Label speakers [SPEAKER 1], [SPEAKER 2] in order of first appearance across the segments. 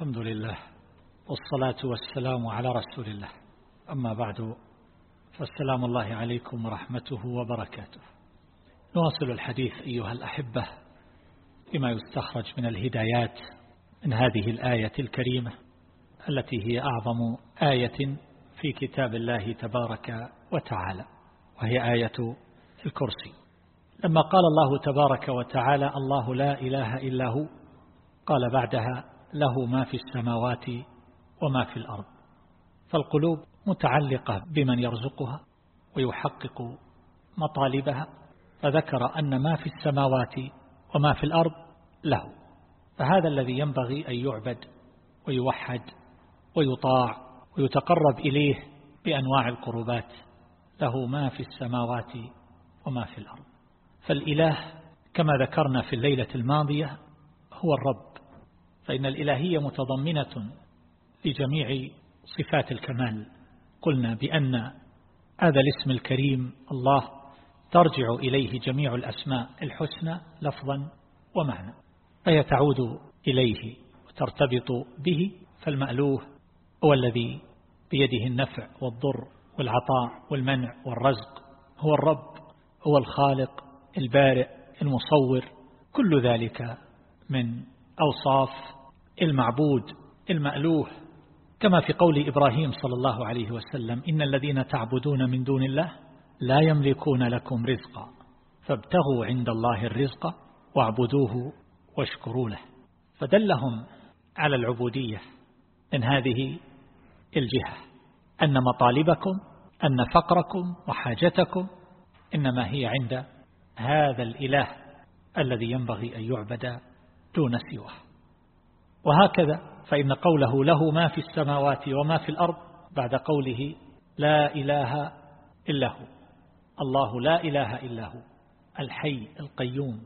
[SPEAKER 1] الحمد لله والصلاة والسلام على رسول الله. أما بعد فالسلام الله عليكم ورحمته وبركاته. نواصل الحديث أيها الأحبة بما يستخرج من الهدايات من هذه الآية الكريمة التي هي أعظم آية في كتاب الله تبارك وتعالى وهي آية الكرسي. لما قال الله تبارك وتعالى الله لا إله إلا هو قال بعدها له ما في السماوات وما في الأرض. فالقلوب متعلقة بمن يرزقها ويحقق مطالبها فذكر أن ما في السماوات وما في الأرض له. فهذا الذي ينبغي أن يعبد ويوحد ويطاع ويتقرب إليه بأنواع القربات. له ما في السماوات وما في الأرض. فالإله كما ذكرنا في الليلة الماضية هو الرب. فإن الإلهية متضمنة لجميع صفات الكمال. قلنا بأن هذا الاسم الكريم الله ترجع إليه جميع الأسماء الحسنى لفظا ومعنى فهي تعود إليه وترتبط به فالمألوه هو الذي بيده النفع والضر والعطاء والمنع والرزق هو الرب هو الخالق البارئ المصور كل ذلك من أوصاف المعبود المألوه كما في قول إبراهيم صلى الله عليه وسلم إن الذين تعبدون من دون الله لا يملكون لكم رزقا فابتغوا عند الله الرزق واعبدوه واشكروا له. فدلهم على العبودية من هذه الجهة أن مطالبكم أن فقركم وحاجتكم إنما هي عند هذا الإله الذي ينبغي أن يعبد دون سواه. وهكذا فإن قوله له ما في السماوات وما في الأرض بعد قوله لا إله إلا هو. الله لا إله إلا هو. الحي القيوم.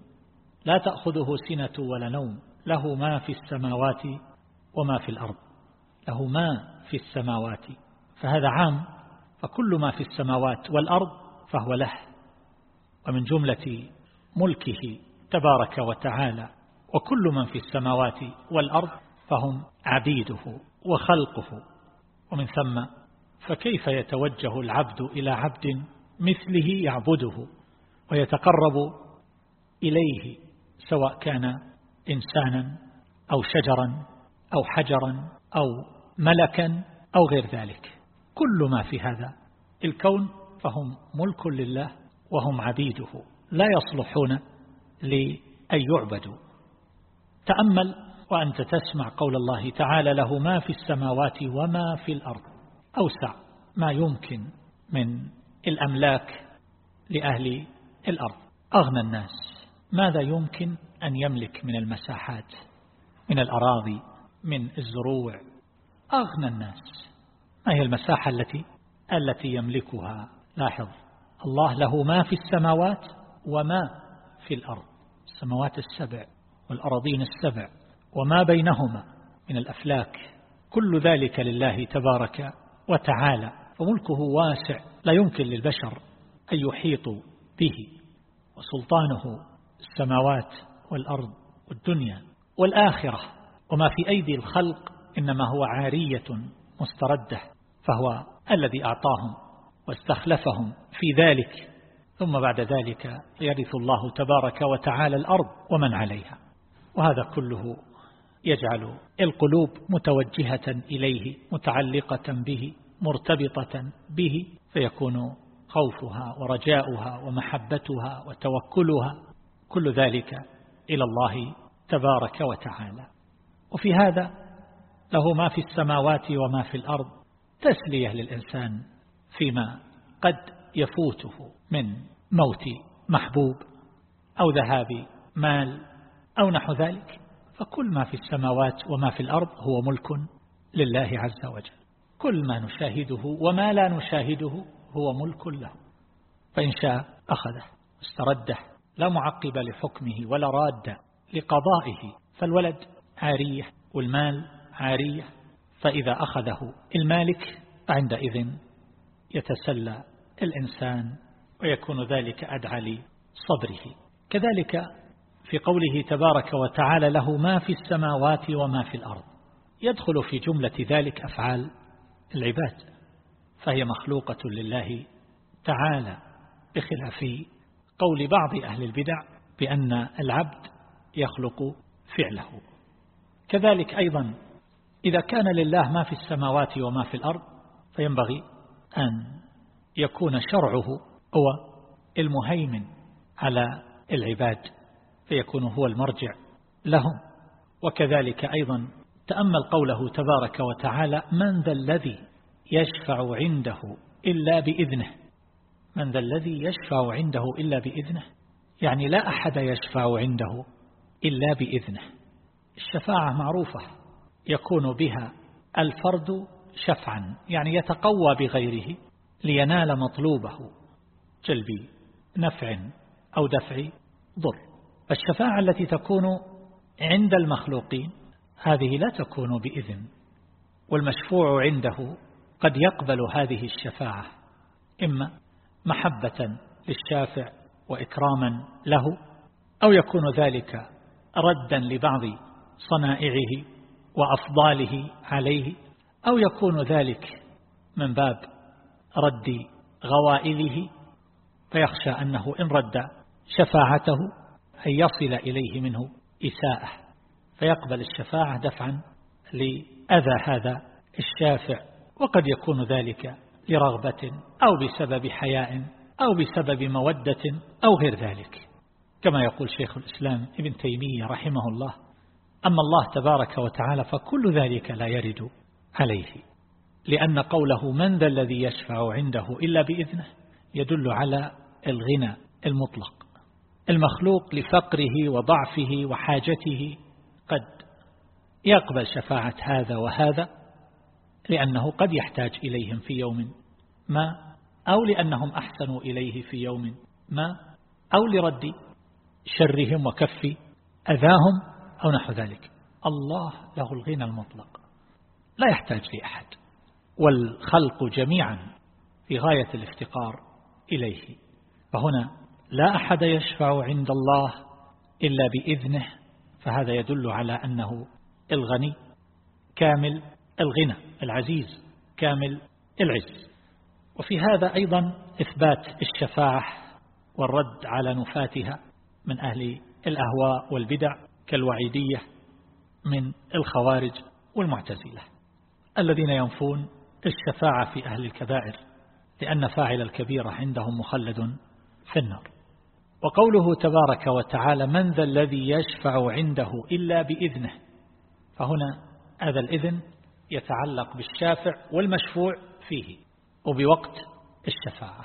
[SPEAKER 1] لا تأخذه سنة ولا نوم. له ما في السماوات وما في الأرض. له ما في السماوات. فهذا عام. فكل ما في السماوات والأرض فهو له. ومن جملة ملكه تبارك وتعالى. وكل من في السماوات والأرض فهم عبيده وخلقه. ومن ثم فكيف يتوجه العبد إلى عبد مثله يعبده ويتقرب إليه سواء كان إنسانا أو شجرا أو حجرا أو ملكا أو غير ذلك. كل ما في هذا الكون فهم ملك لله وهم عبيده. لا يصلحون لأن يعبدوا. تأمل وأنت تسمع قول الله تعالى له ما في السماوات وما في الأرض. أوسع ما يمكن من الأملاك لأهل الأرض. أغنى الناس. ماذا يمكن أن يملك من المساحات من الأراضي من الزروع؟ أغنى الناس. ما هي المساحة التي التي يملكها؟ لاحظ الله له ما في السماوات وما في الأرض. السماوات السبع. والأراضين السبع وما بينهما من الأفلاك. كل ذلك لله تبارك وتعالى فملكه واسع لا يمكن للبشر أن يحيطوا به. وسلطانه السماوات والأرض والدنيا والآخرة. وما في أيدي الخلق إنما هو عارية مستردة فهو الذي أعطاهم واستخلفهم في ذلك. ثم بعد ذلك يرث الله تبارك وتعالى الأرض ومن عليها. وهذا كله يجعل القلوب متوجهة إليه متعلقة به مرتبطة به فيكون خوفها ورجاؤها ومحبتها وتوكلها كل ذلك إلى الله تبارك وتعالى. وفي هذا له ما في السماوات وما في الأرض تسلية للإنسان فيما قد يفوته من موت محبوب أو ذهاب مال أو نحو ذلك فكل ما في السماوات وما في الأرض هو ملك لله عز وجل. كل ما نشاهده وما لا نشاهده هو ملك له. فإن شاء أخذه استرده لا معقب لحكمه ولا راد لقضائه. فالولد عارية والمال عارية فإذا أخذه المالك عندئذ يتسلى الإنسان ويكون ذلك أدعى لصدره. كذلك في قوله تبارك وتعالى له ما في السماوات وما في الأرض. يدخل في جملة ذلك أفعال العباد فهي مخلوقة لله تعالى بخلاف قول بعض أهل البدع بأن العبد يخلق فعله. كذلك أيضا إذا كان لله ما في السماوات وما في الأرض فينبغي أن يكون شرعه هو المهيمن على العباد. فيكون هو المرجع لهم. وكذلك أيضا تأمل قوله تبارك وتعالى من ذا الذي يشفع عنده إلا بإذنه من ذا الذي يشفع عنده إلا بإذنه؟ يعني لا أحد يشفع عنده إلا بإذنه. الشفاعة معروفة يكون بها الفرد شفعا يعني يتقوى بغيره لينال مطلوبه جلب نفع أو دفع ضر. الشفاعة التي تكون عند المخلوقين هذه لا تكون بإذن والمشفوع عنده قد يقبل هذه الشفاعة إما محبة للشافع وإكراما له أو يكون ذلك ردا لبعض صنائعه وأفضاله عليه أو يكون ذلك من باب رد غوائله فيخشى أنه إن رد شفاعته أن يصل إليه منه إساءة فيقبل الشفاعة دفعا لأذى هذا الشافع وقد يكون ذلك لرغبة أو بسبب حياء أو بسبب مودة أو غير ذلك. كما يقول شيخ الإسلام ابن تيمية رحمه الله أما الله تبارك وتعالى فكل ذلك لا يرد عليه لأن قوله من ذا الذي يشفع عنده إلا بإذنه يدل على الغنى المطلق. المخلوق لفقره وضعفه وحاجته قد يقبل شفاعة هذا وهذا لأنه قد يحتاج إليهم في يوم ما أو لأنهم أحسنوا إليه في يوم ما أو لرد شرهم وكف أذاهم أو نحو ذلك. الله له الغنى المطلق. لا يحتاج لأحد. والخلق جميعا في غاية الافتقار إليه. فهنا لا أحد يشفع عند الله إلا بإذنه فهذا يدل على أنه الغني كامل الغنى العزيز كامل العز. وفي هذا أيضا إثبات الشفاعة والرد على نفاتها من أهل الأهواء والبدع كالوعيدية من الخوارج والمعتزلة الذين ينفون الشفاعة في أهل الكبائر لأن فاعل الكبيرة عندهم مخلد في النار. وقوله تبارك وتعالى من ذا الذي يشفع عنده إلا بإذنه. فهنا هذا الإذن يتعلق بالشافع والمشفوع فيه وبوقت الشفاعة.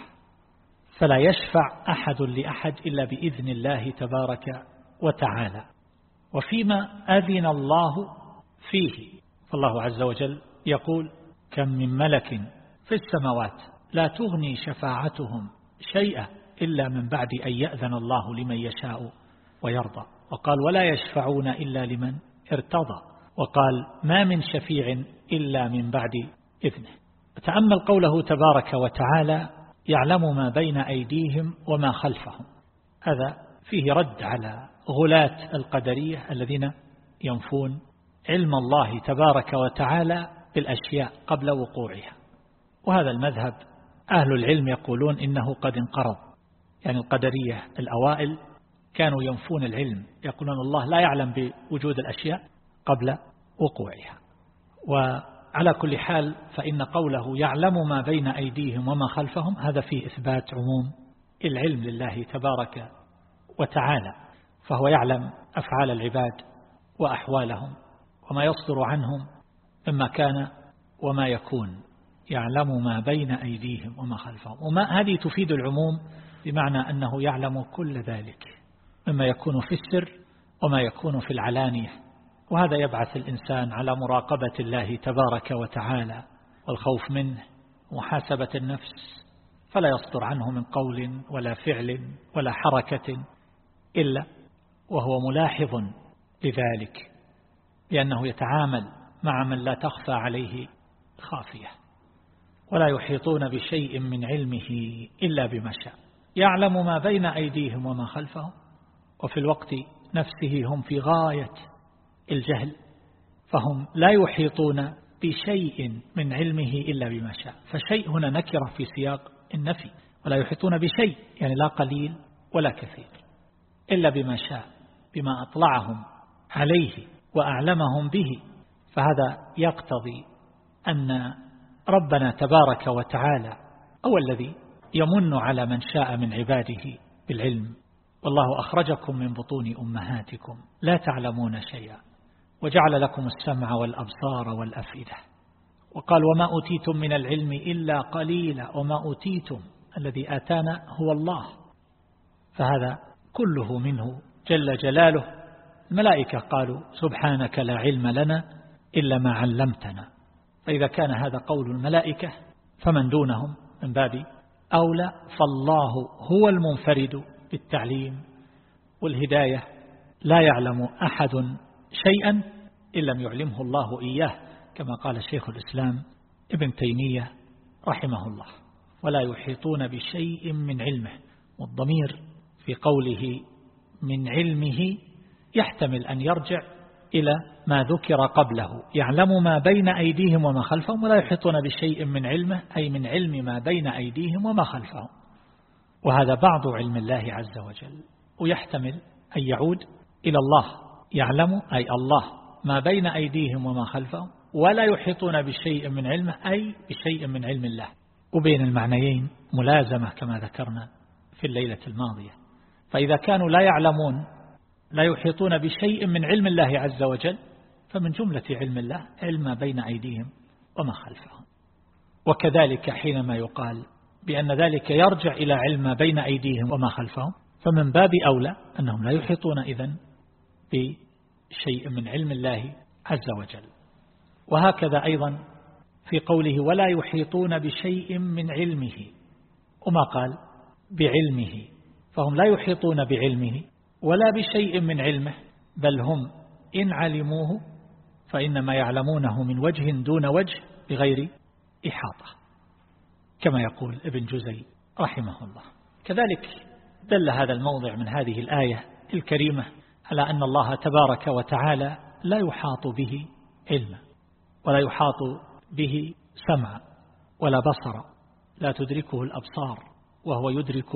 [SPEAKER 1] فلا يشفع أحد لأحد إلا بإذن الله تبارك وتعالى. وفيما أذن الله فيه فالله عز وجل يقول كم من ملك في السماوات لا تغني شفاعتهم شيئا إلا من بعد أن يأذن الله لمن يشاء ويرضى. وقال ولا يشفعون إلا لمن ارتضى. وقال ما من شفيع إلا من بعد إذنه. تأمل قوله تبارك وتعالى يعلم ما بين أيديهم وما خلفهم. هذا فيه رد على غلاة القدرية الذين ينفون علم الله تبارك وتعالى بالأشياء قبل وقوعها. وهذا المذهب أهل العلم يقولون إنه قد انقرض. يعني القدرية الأوائل كانوا ينفون العلم يقولون الله لا يعلم بوجود الأشياء قبل وقوعها. وعلى كل حال فإن قوله يعلم ما بين أيديهم وما خلفهم هذا فيه إثبات عموم العلم لله تبارك وتعالى فهو يعلم أفعال العباد وأحوالهم وما يصدر عنهم مما كان وما يكون يعلم ما بين أيديهم وما خلفهم. وما هذه تفيد العموم بمعنى أنه يعلم كل ذلك مما يكون في السر وما يكون في العلانية. وهذا يبعث الإنسان على مراقبة الله تبارك وتعالى والخوف منه محاسبة النفس فلا يصدر عنه من قول ولا فعل ولا حركة إلا وهو ملاحظ لذلك لأنه يتعامل مع من لا تخفى عليه خافية. ولا يحيطون بشيء من علمه إلا بما شاء. يعلم ما بين أيديهم وما خلفهم وفي الوقت نفسه هم في غاية الجهل فهم لا يحيطون بشيء من علمه إلا بما شاء. فشيء هنا نكرة في سياق النفي ولا يحيطون بشيء يعني لا قليل ولا كثير إلا بما شاء بما أطلعهم عليه وأعلمهم به. فهذا يقتضي أن ربنا تبارك وتعالى هو الذي يمن على من شاء من عباده بالعلم. والله أخرجكم من بطون أمهاتكم. لا تعلمون شيئا. وجعل لكم السمع والأبصار والأفئدة. وقال وما أوتيتم من العلم إلا قليلا. وما أوتيتم الذي آتانا هو الله. فهذا كله منه. جل جلاله. الملائكة قالوا سبحانك لا علم لنا إلا ما علمتنا. فإذا كان هذا قول الملائكة فمن دونهم من باب أولى فالله هو المنفرد بالتعليم والهداية. لا يعلم أحد شيئا إن لم يعلمه الله إياه كما قال شيخ الإسلام ابن تيمية رحمه الله. ولا يحيطون بشيء من علمه والضمير في قوله من علمه يحتمل أن يرجع إلى ما ذكر قبله. يعلم ما بين أيديهم وما خلفهم ولا يحيطون بشيء من علمه أي من علم ما بين أيديهم وما خلفهم. وهذا بعض علم الله عز وجل. ويحتمل أن يعود إلى الله. يعلم أي الله ما بين أيديهم وما خلفهم ولا يحيطون بشيء من علمه أي بشيء من علم الله. وبين المعنيين ملازمة كما ذكرنا في الليلة الماضية. فإذا كانوا لا يعلمون لا يحيطون بشيء من علم الله عز وجل فمن جملة علم الله علم ما بين أيديهم وما خلفهم. وكذلك حينما يقال بأن ذلك يرجع إلى علم ما بين أيديهم وما خلفهم فمن باب أولى أنهم لا يحيطون إذن بشيء من علم الله عز وجل. وهكذا أيضا في قوله ولا يحيطون بشيء من علمه وما قال بعلمه فهم لا يحيطون بعلمه ولا بشيء من علمه بل هم إن علموه فإنما يعلمونه من وجه دون وجه بغير إحاطة كما يقول ابن جزي رحمه الله. كذلك دل هذا الموضع من هذه الآية الكريمة على أن الله تبارك وتعالى لا يحاط به علما ولا يحاط به سمعا ولا بصرا لا تدركه الأبصار وهو يدرك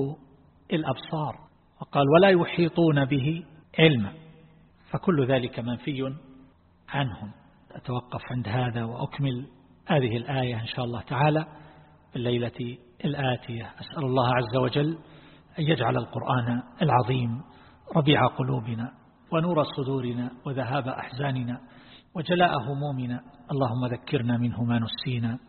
[SPEAKER 1] الأبصار. وقال ولا يحيطون به علما فكل ذلك منفي عنهم. أتوقف عند هذا وأكمل هذه الآية إن شاء الله تعالى في الليلة الآتية. أسأل الله عز وجل أن يجعل القرآن العظيم ربيع قلوبنا ونور صدورنا وذهاب أحزاننا وجلاء همومنا. اللهم ذكرنا منه ما نسينا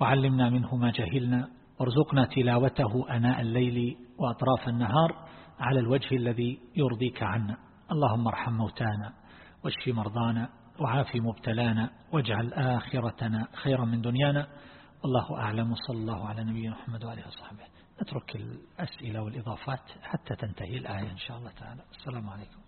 [SPEAKER 1] وعلمنا منه ما جهلنا. وارزقنا تلاوته أناء الليل وأطراف النهار على الوجه الذي يرضيك عنا. اللهم ارحم موتانا واشف مرضانا وعاف مبتلانا واجعل آخرتنا خيرا من دنيانا. والله أعلم. وصلى الله على نبينا محمد وآله وصحبه. نترك الأسئلة والإضافات حتى تنتهي الآية إن شاء الله تعالى. السلام عليكم.